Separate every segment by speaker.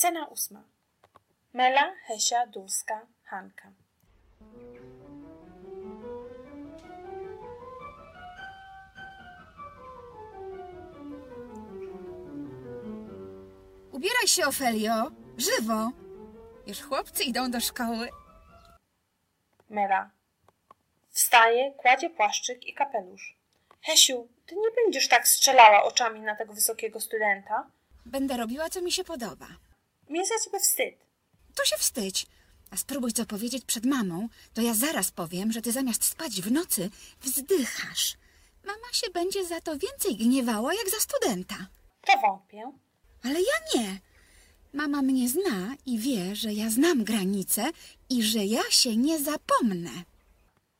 Speaker 1: Scena ósma. Mela, Hesia, Dulska, Hanka.
Speaker 2: Ubieraj się, Ofelio. Żywo. Już chłopcy idą do szkoły.
Speaker 1: Mela. Wstaje, kładzie płaszczyk i kapelusz. Hesiu, ty nie będziesz tak strzelała oczami na tego wysokiego studenta?
Speaker 2: Będę robiła, co mi się podoba.
Speaker 1: Mnie za ciebie wstyd.
Speaker 2: To się wstydź. A spróbuj co powiedzieć przed mamą, to ja zaraz powiem, że ty zamiast spać w nocy wzdychasz. Mama się będzie za to więcej gniewała, jak za studenta.
Speaker 1: To wątpię.
Speaker 2: Ale ja nie. Mama mnie zna i wie, że ja znam granice i że ja się nie zapomnę.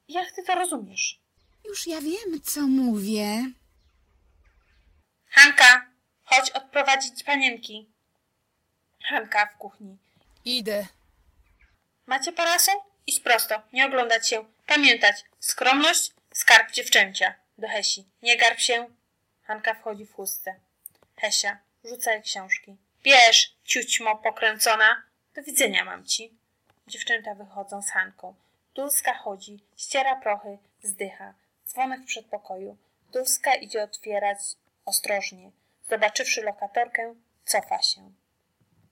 Speaker 1: Jak ty to rozumiesz?
Speaker 2: Już ja wiem, co mówię.
Speaker 1: Hanka, chodź odprowadzić panienki. Hanka w kuchni.
Speaker 3: Idę.
Speaker 1: Macie parasol? Idź prosto, nie oglądać się. Pamiętać, skromność, skarb dziewczęcia. Do Hesi. Nie garb się. Hanka wchodzi w chustce. Hesia, rzucaj książki. Bierz, ciućmo pokręcona. Do widzenia mam ci. Dziewczęta wychodzą z Hanką. Dulska chodzi, ściera prochy, zdycha. Dzwonek w przedpokoju. Dulska idzie otwierać ostrożnie. Zobaczywszy lokatorkę, cofa się.